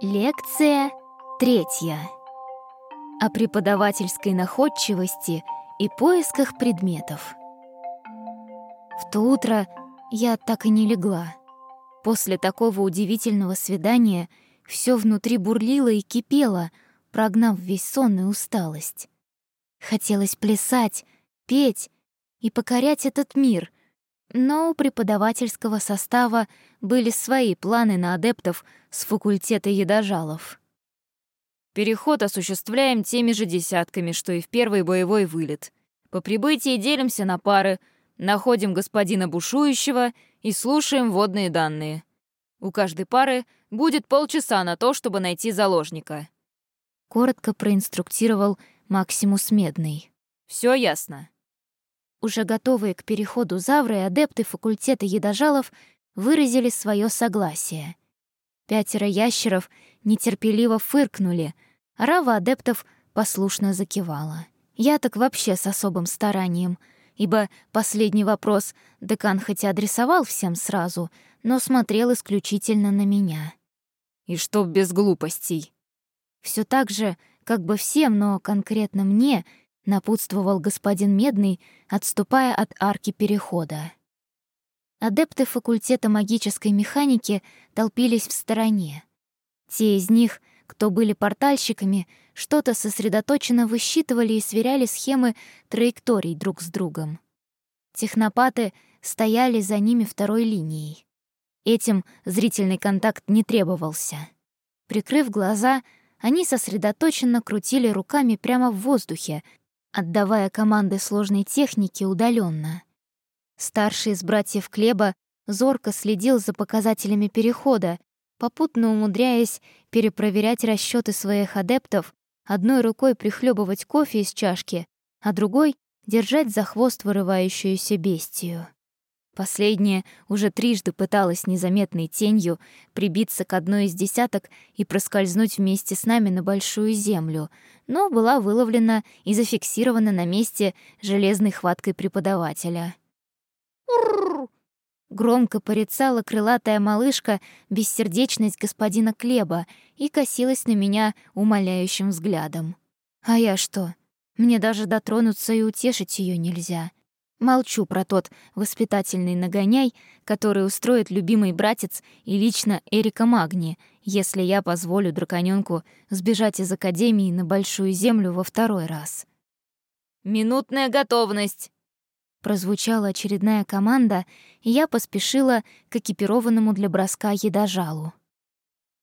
Лекция третья. О преподавательской находчивости и поисках предметов. В то утро я так и не легла. После такого удивительного свидания все внутри бурлило и кипело, прогнав весь сон и усталость. Хотелось плясать, петь и покорять этот мир, но у преподавательского состава были свои планы на адептов с факультета едожалов. Переход осуществляем теми же десятками, что и в первый боевой вылет. По прибытии делимся на пары, находим господина бушующего и слушаем водные данные. У каждой пары будет полчаса на то, чтобы найти заложника. Коротко проинструктировал Максимус Медный. Все ясно. Уже готовые к переходу Завры и адепты факультета едожалов выразили свое согласие. Пятеро ящеров нетерпеливо фыркнули, а рава адептов послушно закивала. Я так вообще с особым старанием, ибо последний вопрос декан хоть и адресовал всем сразу, но смотрел исключительно на меня. «И чтоб без глупостей!» Все так же, как бы всем, но конкретно мне — напутствовал господин Медный, отступая от арки перехода. Адепты факультета магической механики толпились в стороне. Те из них, кто были портальщиками, что-то сосредоточенно высчитывали и сверяли схемы траекторий друг с другом. Технопаты стояли за ними второй линией. Этим зрительный контакт не требовался. Прикрыв глаза, они сосредоточенно крутили руками прямо в воздухе, отдавая команды сложной техники удаленно. Старший из братьев Клеба зорко следил за показателями перехода, попутно умудряясь перепроверять расчеты своих адептов, одной рукой прихлебывать кофе из чашки, а другой — держать за хвост вырывающуюся бестию. Последняя уже трижды пыталась незаметной тенью прибиться к одной из десяток и проскользнуть вместе с нами на большую землю, но была выловлена и зафиксирована на месте железной хваткой преподавателя. Громко порицала крылатая малышка бессердечность господина Клеба и косилась на меня умоляющим взглядом. А я что? Мне даже дотронуться и утешить ее нельзя. Молчу про тот воспитательный нагоняй, который устроит любимый братец и лично Эрика Магни, если я позволю драконёнку сбежать из Академии на Большую Землю во второй раз. «Минутная готовность!» Прозвучала очередная команда, и я поспешила к экипированному для броска едожалу.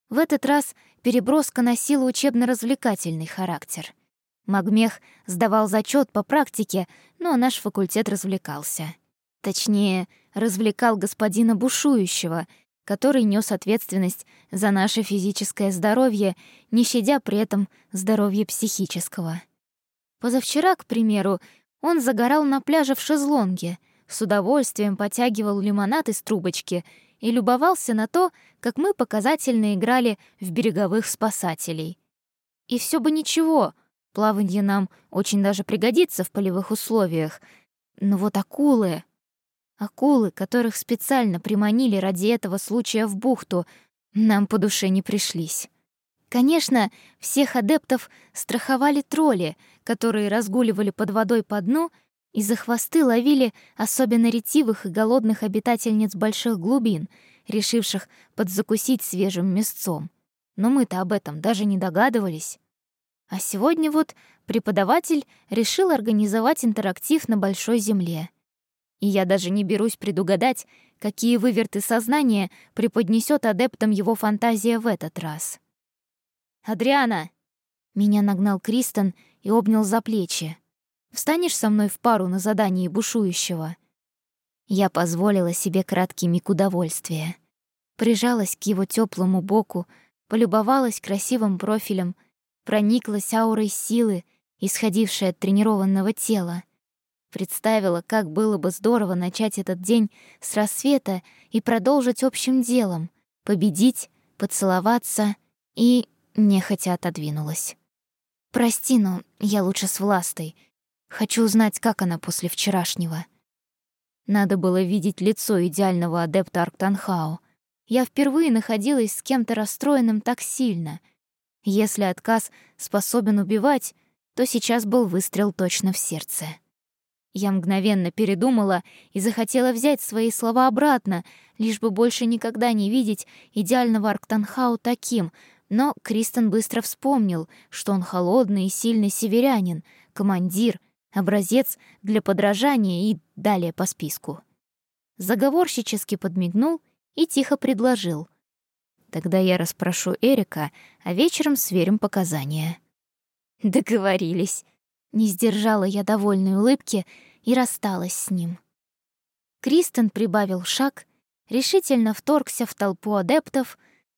В этот раз переброска носила учебно-развлекательный характер — Магмех сдавал зачет по практике, но наш факультет развлекался. Точнее, развлекал господина Бушующего, который нес ответственность за наше физическое здоровье, не щадя при этом здоровье психического. Позавчера, к примеру, он загорал на пляже в шезлонге, с удовольствием потягивал лимонад из трубочки и любовался на то, как мы показательно играли в береговых спасателей. И все бы ничего — Плаванье нам очень даже пригодится в полевых условиях. Но вот акулы... Акулы, которых специально приманили ради этого случая в бухту, нам по душе не пришлись. Конечно, всех адептов страховали тролли, которые разгуливали под водой по дну и за хвосты ловили особенно ретивых и голодных обитательниц больших глубин, решивших подзакусить свежим мясцом. Но мы-то об этом даже не догадывались. А сегодня вот преподаватель решил организовать интерактив на большой земле. И я даже не берусь предугадать, какие выверты сознания преподнесет адептам его фантазия в этот раз. «Адриана!» Меня нагнал Кристен и обнял за плечи. «Встанешь со мной в пару на задании бушующего?» Я позволила себе краткий миг удовольствия. Прижалась к его теплому боку, полюбовалась красивым профилем, прониклась аурой силы, исходившей от тренированного тела. Представила, как было бы здорово начать этот день с рассвета и продолжить общим делом, победить, поцеловаться и нехотя отодвинулась. «Прости, но я лучше с Властой. Хочу узнать, как она после вчерашнего». Надо было видеть лицо идеального адепта Арктанхао. Я впервые находилась с кем-то расстроенным так сильно. Если отказ способен убивать, то сейчас был выстрел точно в сердце. Я мгновенно передумала и захотела взять свои слова обратно, лишь бы больше никогда не видеть идеального Арктанхау таким, но Кристен быстро вспомнил, что он холодный и сильный северянин, командир, образец для подражания и далее по списку. Заговорщически подмигнул и тихо предложил. «Тогда я расспрошу Эрика, а вечером сверим показания». Договорились. Не сдержала я довольной улыбки и рассталась с ним. Кристен прибавил шаг, решительно вторгся в толпу адептов,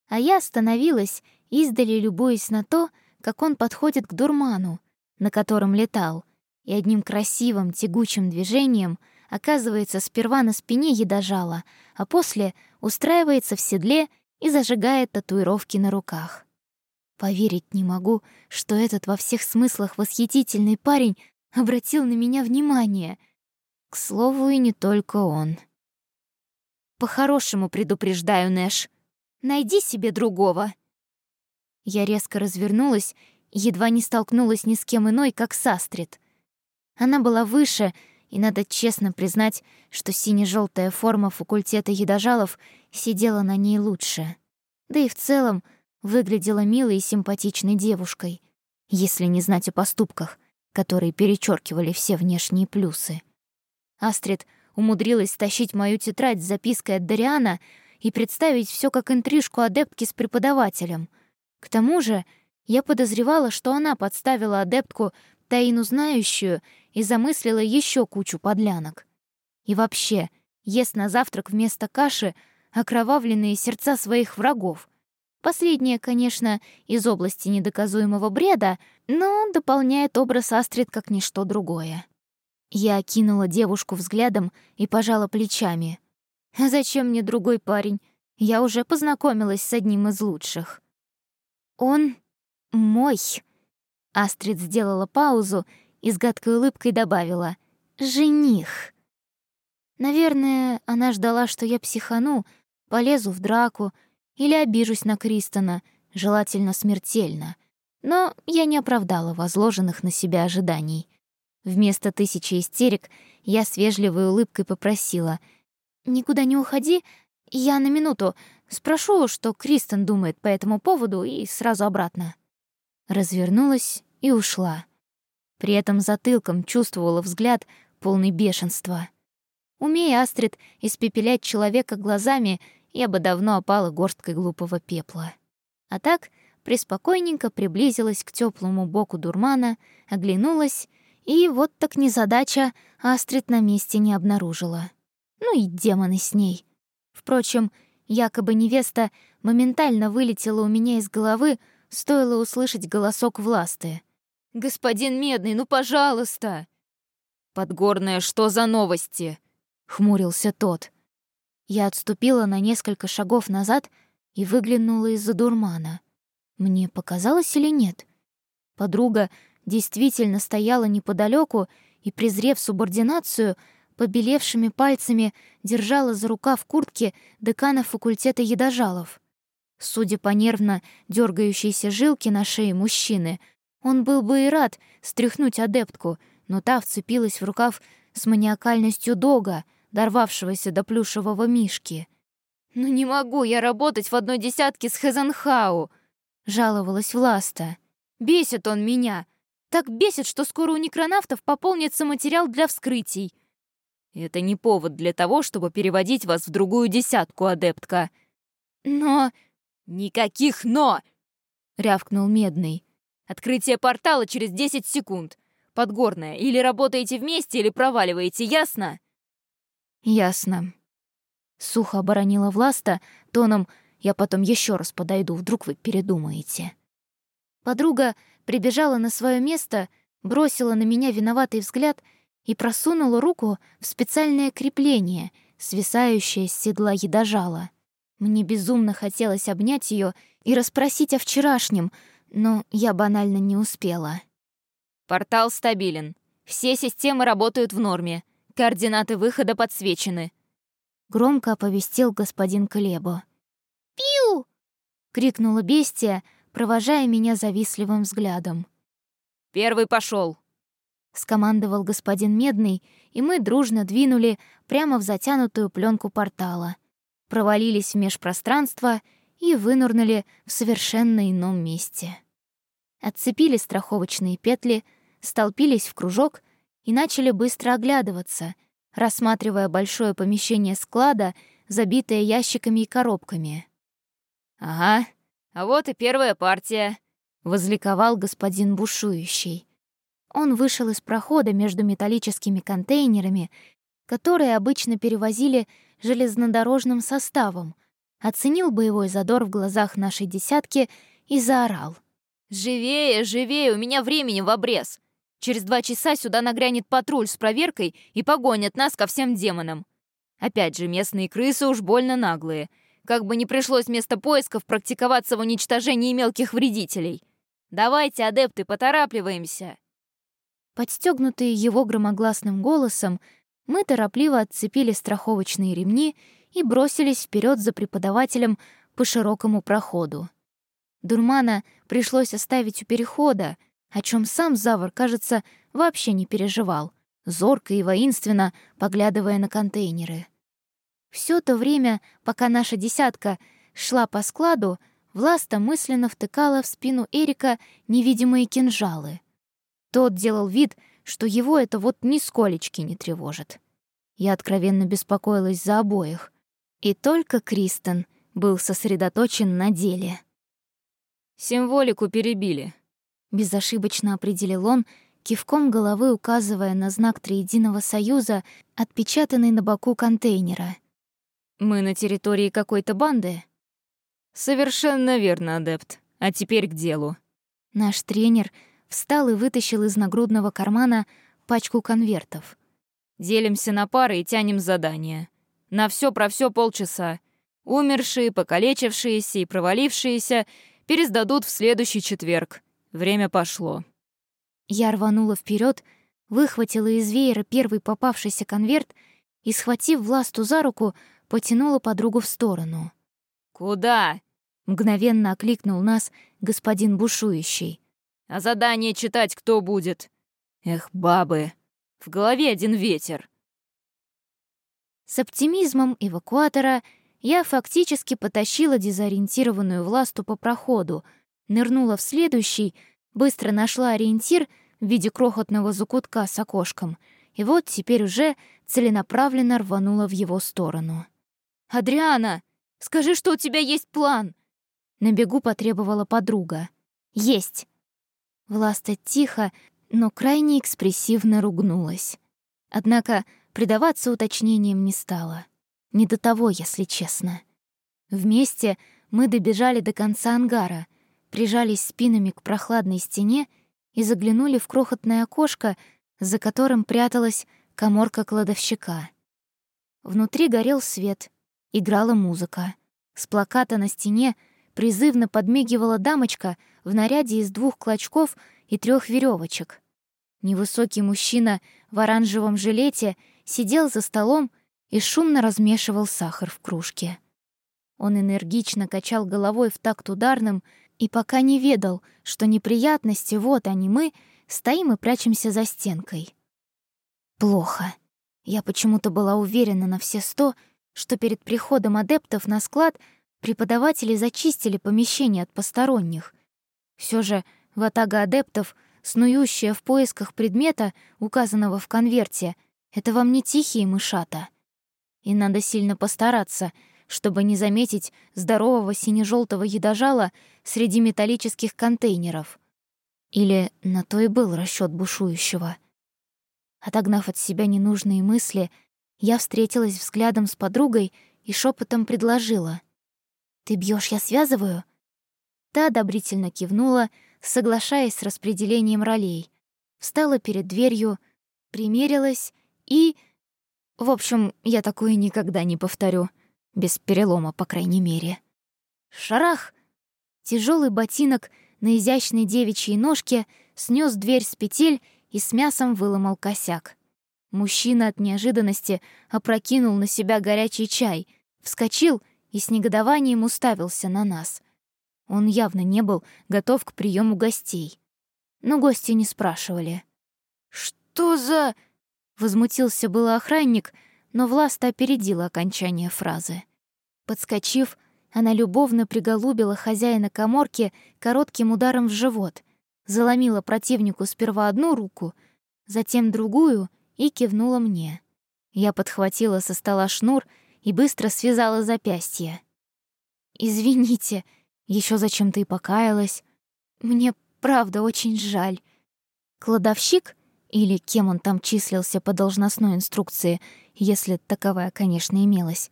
а я остановилась, издали любуясь на то, как он подходит к дурману, на котором летал, и одним красивым тягучим движением оказывается сперва на спине едожала, а после устраивается в седле и зажигает татуировки на руках. Поверить не могу, что этот во всех смыслах восхитительный парень обратил на меня внимание. К слову, и не только он. «По-хорошему предупреждаю, Нэш. Найди себе другого». Я резко развернулась едва не столкнулась ни с кем иной, как с Астрид. Она была выше, и надо честно признать, что сине желтая форма факультета едожалов сидела на ней лучше. Да и в целом выглядела милой и симпатичной девушкой, если не знать о поступках, которые перечеркивали все внешние плюсы. Астрид умудрилась стащить мою тетрадь с запиской от Дариана и представить все как интрижку адептки с преподавателем. К тому же я подозревала, что она подставила адептку Таину знающую и замыслила еще кучу подлянок. И вообще, ест на завтрак вместо каши окровавленные сердца своих врагов. Последнее, конечно, из области недоказуемого бреда, но дополняет образ Астрид как ничто другое. Я окинула девушку взглядом и пожала плечами. «А зачем мне другой парень? Я уже познакомилась с одним из лучших». «Он мой», Астрид сделала паузу и с гадкой улыбкой добавила «Жених». Наверное, она ждала, что я психану, полезу в драку или обижусь на Кристона, желательно смертельно. Но я не оправдала возложенных на себя ожиданий. Вместо тысячи истерик я с вежливой улыбкой попросила «Никуда не уходи, я на минуту спрошу, что Кристен думает по этому поводу, и сразу обратно». Развернулась и ушла. При этом затылком чувствовала взгляд, полный бешенства. Умея Астрид испепелять человека глазами, я бы давно опала горсткой глупого пепла. А так преспокойненько приблизилась к теплому боку дурмана, оглянулась, и вот так незадача Астрид на месте не обнаружила. Ну и демоны с ней. Впрочем, якобы невеста моментально вылетела у меня из головы, стоило услышать голосок власты. «Господин Медный, ну, пожалуйста!» «Подгорная, что за новости?» — хмурился тот. Я отступила на несколько шагов назад и выглянула из-за дурмана. Мне показалось или нет? Подруга действительно стояла неподалеку и, презрев субординацию, побелевшими пальцами держала за рукав куртки декана факультета едожалов. Судя по нервно дергающейся жилке на шее мужчины — он был бы и рад стряхнуть адептку, но та вцепилась в рукав с маниакальностью дога, дорвавшегося до плюшевого мишки. «Ну не могу я работать в одной десятке с Хезенхау!» — жаловалась Власта. «Бесит он меня! Так бесит, что скоро у некронавтов пополнится материал для вскрытий!» «Это не повод для того, чтобы переводить вас в другую десятку, адептка!» «Но...» «Никаких «но!» — рявкнул Медный. Открытие портала через 10 секунд. Подгорная, или работаете вместе, или проваливаете, ясно?» «Ясно». Сухо оборонила Власта, тоном «я потом еще раз подойду, вдруг вы передумаете». Подруга прибежала на свое место, бросила на меня виноватый взгляд и просунула руку в специальное крепление, свисающее с седла едожала. Мне безумно хотелось обнять ее и расспросить о вчерашнем — но я банально не успела. «Портал стабилен. Все системы работают в норме. Координаты выхода подсвечены», — громко оповестил господин Клебо. «Пиу!» — крикнула бестия, провожая меня завистливым взглядом. «Первый пошел, скомандовал господин Медный, и мы дружно двинули прямо в затянутую пленку портала, провалились в межпространство и вынурнули в совершенно ином месте. Отцепили страховочные петли, столпились в кружок и начали быстро оглядываться, рассматривая большое помещение склада, забитое ящиками и коробками. «Ага, а вот и первая партия», — возликовал господин бушующий. Он вышел из прохода между металлическими контейнерами, которые обычно перевозили железнодорожным составом, оценил боевой задор в глазах нашей десятки и заорал. «Живее, живее, у меня времени в обрез! Через два часа сюда нагрянет патруль с проверкой и погонят нас ко всем демонам. Опять же, местные крысы уж больно наглые. Как бы не пришлось вместо поисков практиковаться в уничтожении мелких вредителей. Давайте, адепты, поторапливаемся!» Подстегнутые его громогласным голосом, мы торопливо отцепили страховочные ремни и бросились вперед за преподавателем по широкому проходу. Дурмана пришлось оставить у перехода, о чем сам Завр, кажется, вообще не переживал, зорко и воинственно поглядывая на контейнеры. Все то время, пока наша десятка шла по складу, Власта мысленно втыкала в спину Эрика невидимые кинжалы — тот делал вид, что его это вот нисколечки не тревожит. Я откровенно беспокоилась за обоих. И только Кристен был сосредоточен на деле. «Символику перебили», — безошибочно определил он, кивком головы указывая на знак Триединого Союза, отпечатанный на боку контейнера. «Мы на территории какой-то банды?» «Совершенно верно, адепт. А теперь к делу». Наш тренер встал и вытащил из нагрудного кармана пачку конвертов. «Делимся на пары и тянем задание. На все про все полчаса. Умершие, покалечившиеся и провалившиеся пересдадут в следующий четверг. Время пошло». Я рванула вперед, выхватила из веера первый попавшийся конверт и, схватив Власту за руку, потянула подругу в сторону. «Куда?» — мгновенно окликнул нас господин бушующий. А задание читать кто будет? Эх, бабы, в голове один ветер. С оптимизмом эвакуатора я фактически потащила дезориентированную власту по проходу, нырнула в следующий, быстро нашла ориентир в виде крохотного закутка с окошком, и вот теперь уже целенаправленно рванула в его сторону. «Адриана, скажи, что у тебя есть план!» На бегу потребовала подруга. «Есть!» Власта тихо, но крайне экспрессивно ругнулась. Однако предаваться уточнениям не стала. Не до того, если честно. Вместе мы добежали до конца ангара, прижались спинами к прохладной стене и заглянули в крохотное окошко, за которым пряталась коморка кладовщика. Внутри горел свет, играла музыка. С плаката на стене призывно подмигивала дамочка в наряде из двух клочков и трех веревочек. Невысокий мужчина в оранжевом жилете сидел за столом и шумно размешивал сахар в кружке. Он энергично качал головой в такт ударным и пока не ведал, что неприятности, вот они мы, стоим и прячемся за стенкой. Плохо. Я почему-то была уверена на все сто, что перед приходом адептов на склад — Преподаватели зачистили помещение от посторонних. Все же ватага адептов, снующая в поисках предмета, указанного в конверте, это вам не тихие мышата. И надо сильно постараться, чтобы не заметить здорового сине-желтого едожала среди металлических контейнеров. Или на то и был расчет бушующего. Отогнав от себя ненужные мысли, я встретилась взглядом с подругой и шепотом предложила. «Ты бьешь, я связываю?» Та одобрительно кивнула, соглашаясь с распределением ролей. Встала перед дверью, примерилась и... В общем, я такое никогда не повторю. Без перелома, по крайней мере. Шарах! Тяжелый ботинок на изящной девичьей ножке снес дверь с петель и с мясом выломал косяк. Мужчина от неожиданности опрокинул на себя горячий чай, вскочил и с негодованием уставился на нас. Он явно не был готов к приему гостей. Но гости не спрашивали. «Что за...» — возмутился было охранник, но Власта опередила окончание фразы. Подскочив, она любовно приголубила хозяина коморки коротким ударом в живот, заломила противнику сперва одну руку, затем другую и кивнула мне. Я подхватила со стола шнур и быстро связала запястье. «Извините», еще зачем-то и покаялась. Мне правда очень жаль. Кладовщик, или кем он там числился по должностной инструкции, если таковая, конечно, имелась,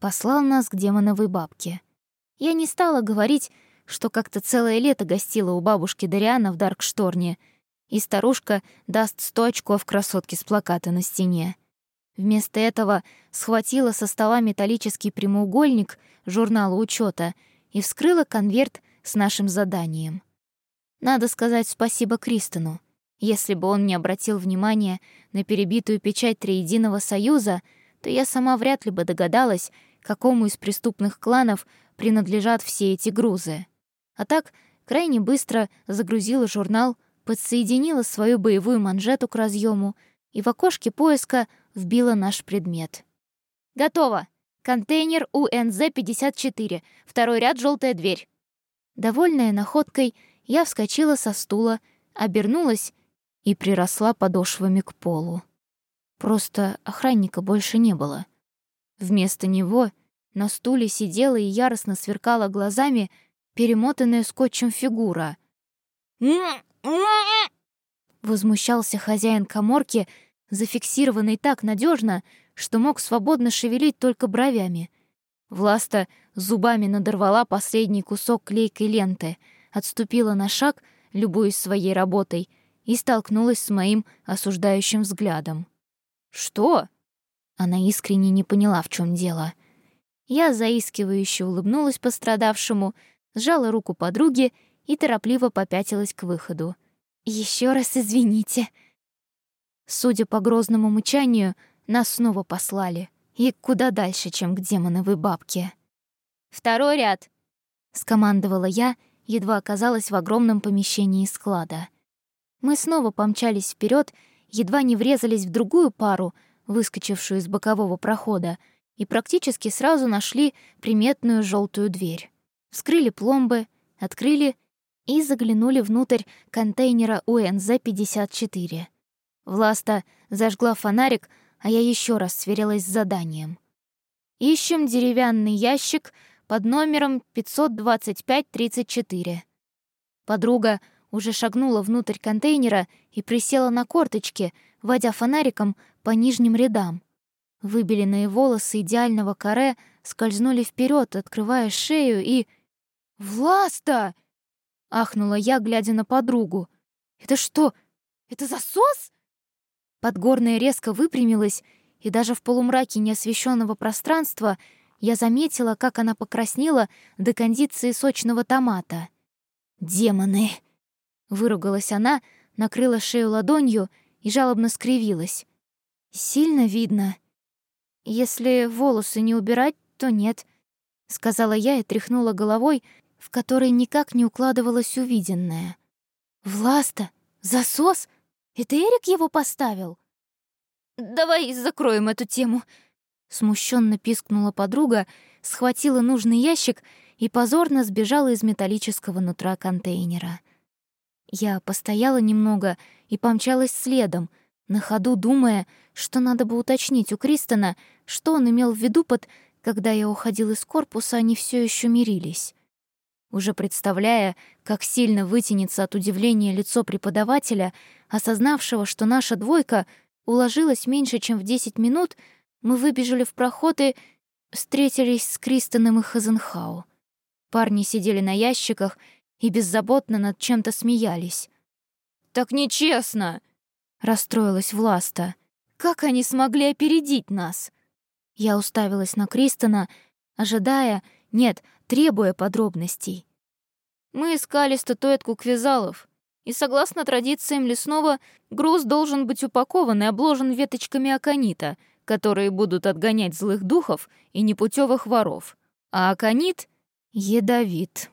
послал нас к демоновой бабке. Я не стала говорить, что как-то целое лето гостила у бабушки Дариана в Даркшторне, и старушка даст сто очков красотке с плаката на стене. Вместо этого схватила со стола металлический прямоугольник журнала учета и вскрыла конверт с нашим заданием. Надо сказать спасибо Кристону. Если бы он не обратил внимания на перебитую печать Триединого Союза, то я сама вряд ли бы догадалась, какому из преступных кланов принадлежат все эти грузы. А так, крайне быстро загрузила журнал, подсоединила свою боевую манжету к разъему и в окошке поиска вбила наш предмет. «Готово! Контейнер УНЗ-54, второй ряд, желтая дверь». Довольная находкой, я вскочила со стула, обернулась и приросла подошвами к полу. Просто охранника больше не было. Вместо него на стуле сидела и яростно сверкала глазами перемотанная скотчем фигура. Возмущался хозяин коморки, зафиксированный так надежно, что мог свободно шевелить только бровями. Власта зубами надорвала последний кусок клейкой ленты, отступила на шаг, любуясь своей работой, и столкнулась с моим осуждающим взглядом. «Что?» Она искренне не поняла, в чем дело. Я заискивающе улыбнулась пострадавшему, сжала руку подруги и торопливо попятилась к выходу. Еще раз извините». Судя по грозному мычанию, нас снова послали. И куда дальше, чем к демоновой бабке. «Второй ряд!» — скомандовала я, едва оказалась в огромном помещении склада. Мы снова помчались вперед, едва не врезались в другую пару, выскочившую из бокового прохода, и практически сразу нашли приметную желтую дверь. Вскрыли пломбы, открыли и заглянули внутрь контейнера УНЗ-54. Власта зажгла фонарик, а я еще раз сверилась с заданием. Ищем деревянный ящик под номером 525-34. Подруга уже шагнула внутрь контейнера и присела на корточки, водя фонариком по нижним рядам. Выбеленные волосы идеального каре скользнули вперед, открывая шею и... «Власта!» — ахнула я, глядя на подругу. «Это что, это засос?» Подгорная резко выпрямилась, и даже в полумраке неосвещенного пространства я заметила, как она покраснела до кондиции сочного томата. «Демоны!» — выругалась она, накрыла шею ладонью и жалобно скривилась. «Сильно видно. Если волосы не убирать, то нет», — сказала я и тряхнула головой, в которой никак не укладывалось увиденное. «Власта? Засос? Это Эрик его поставил?» «Давай закроем эту тему», — смущенно пискнула подруга, схватила нужный ящик и позорно сбежала из металлического нутра контейнера. Я постояла немного и помчалась следом, на ходу думая, что надо бы уточнить у Кристона, что он имел в виду под «когда я уходил из корпуса, они все еще мирились» уже представляя, как сильно вытянется от удивления лицо преподавателя, осознавшего, что наша двойка уложилась меньше, чем в 10 минут, мы выбежали в проход и встретились с Кристоном и Хазенхау. Парни сидели на ящиках и беззаботно над чем-то смеялись. «Так нечестно!» — расстроилась Власта. «Как они смогли опередить нас?» Я уставилась на Кристона, ожидая, нет, требуя подробностей. Мы искали статуэтку квизалов, и согласно традициям лесного, груз должен быть упакован и обложен веточками аконита, которые будут отгонять злых духов и непутевых воров. А аконит ядовит,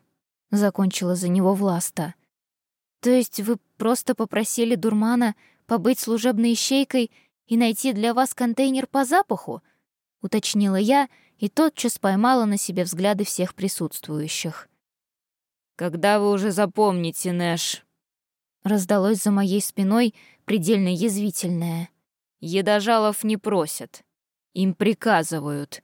закончила за него Власта. То есть вы просто попросили дурмана побыть служебной ищейкой и найти для вас контейнер по запаху? уточнила я и тотчас поймала на себе взгляды всех присутствующих. Когда вы уже запомните, Нэш? Раздалось за моей спиной предельно язвительное. Едожалов не просят. Им приказывают.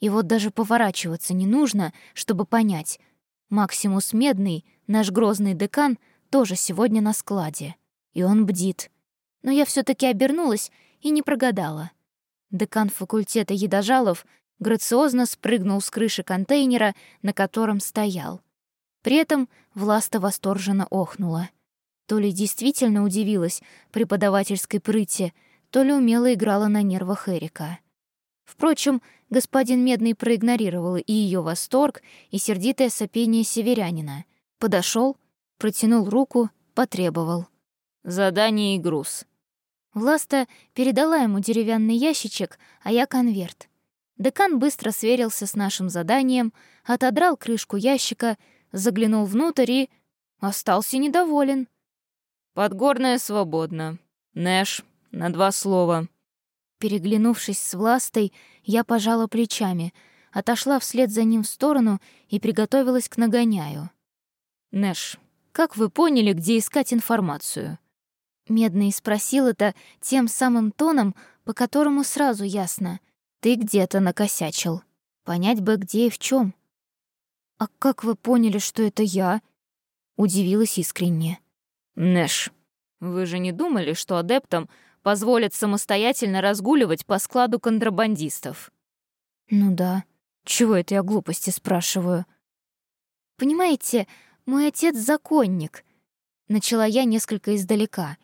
И вот даже поворачиваться не нужно, чтобы понять. Максимус Медный, наш грозный декан, тоже сегодня на складе. И он бдит. Но я все таки обернулась и не прогадала. Декан факультета едожалов грациозно спрыгнул с крыши контейнера, на котором стоял. При этом Власта восторженно охнула. То ли действительно удивилась преподавательской прыти, то ли умело играла на нервах Эрика. Впрочем, господин Медный проигнорировал и ее восторг, и сердитое сопение северянина. Подошел, протянул руку, потребовал. «Задание и груз». Власта передала ему деревянный ящичек, а я — конверт. Декан быстро сверился с нашим заданием, отодрал крышку ящика — заглянул внутрь и остался недоволен. «Подгорная свободна. Нэш, на два слова». Переглянувшись с Властой, я пожала плечами, отошла вслед за ним в сторону и приготовилась к нагоняю. «Нэш, как вы поняли, где искать информацию?» Медный спросил это тем самым тоном, по которому сразу ясно. «Ты где-то накосячил. Понять бы, где и в чем. «А как вы поняли, что это я?» Удивилась искренне. «Нэш, вы же не думали, что адептам позволят самостоятельно разгуливать по складу контрабандистов?» «Ну да. Чего это я глупости спрашиваю?» «Понимаете, мой отец законник», — начала я несколько издалека.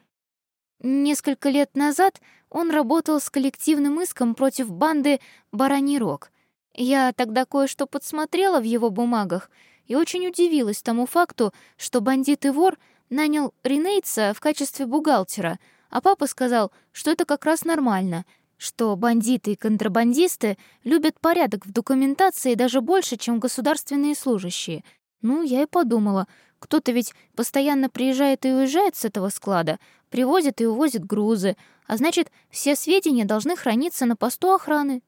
Несколько лет назад он работал с коллективным иском против банды «Бараний рог», я тогда кое-что подсмотрела в его бумагах и очень удивилась тому факту, что бандит и вор нанял Ринейца в качестве бухгалтера, а папа сказал, что это как раз нормально, что бандиты и контрабандисты любят порядок в документации даже больше, чем государственные служащие. Ну, я и подумала, кто-то ведь постоянно приезжает и уезжает с этого склада, привозит и увозит грузы, а значит, все сведения должны храниться на посту охраны.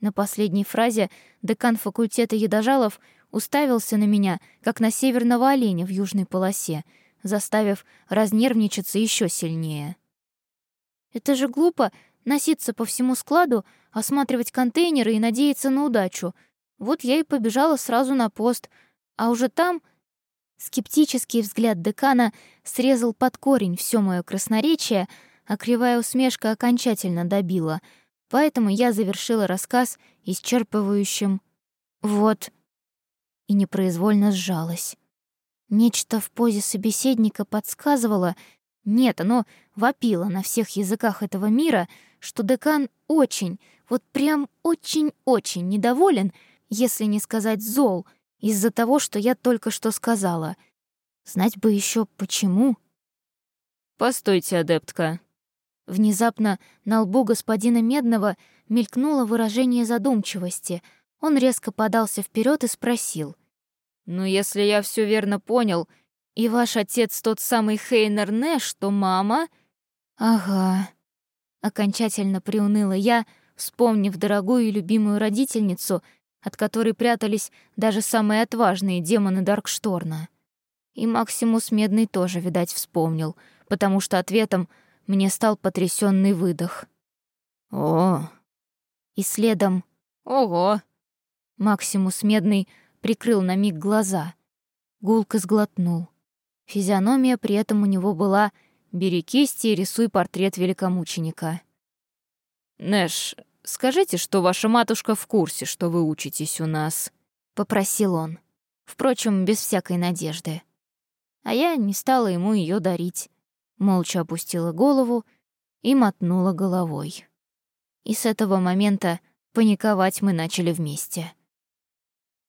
На последней фразе декан факультета едожалов уставился на меня, как на северного оленя в южной полосе, заставив разнервничаться еще сильнее. «Это же глупо носиться по всему складу, осматривать контейнеры и надеяться на удачу. Вот я и побежала сразу на пост, а уже там...» Скептический взгляд декана срезал под корень все мое красноречие, а кривая усмешка окончательно добила — Поэтому я завершила рассказ исчерпывающим «вот» и непроизвольно сжалась. Нечто в позе собеседника подсказывало, нет, оно вопило на всех языках этого мира, что декан очень, вот прям очень-очень недоволен, если не сказать зол, из-за того, что я только что сказала. Знать бы еще почему. «Постойте, адептка», Внезапно на лбу господина Медного мелькнуло выражение задумчивости. Он резко подался вперед и спросил. «Ну, если я все верно понял, и ваш отец тот самый Хейнер Нэш, то мама...» «Ага». Окончательно приуныла я, вспомнив дорогую и любимую родительницу, от которой прятались даже самые отважные демоны Даркшторна. И Максимус Медный тоже, видать, вспомнил, потому что ответом мне стал потрясенный выдох. О! И следом Ого! Максимус Медный прикрыл на миг глаза. Гулко сглотнул. Физиономия при этом у него была «Бери кисти и рисуй портрет великомученика». «Нэш, скажите, что ваша матушка в курсе, что вы учитесь у нас», — попросил он. Впрочем, без всякой надежды. А я не стала ему ее дарить молча опустила голову и мотнула головой. И с этого момента паниковать мы начали вместе.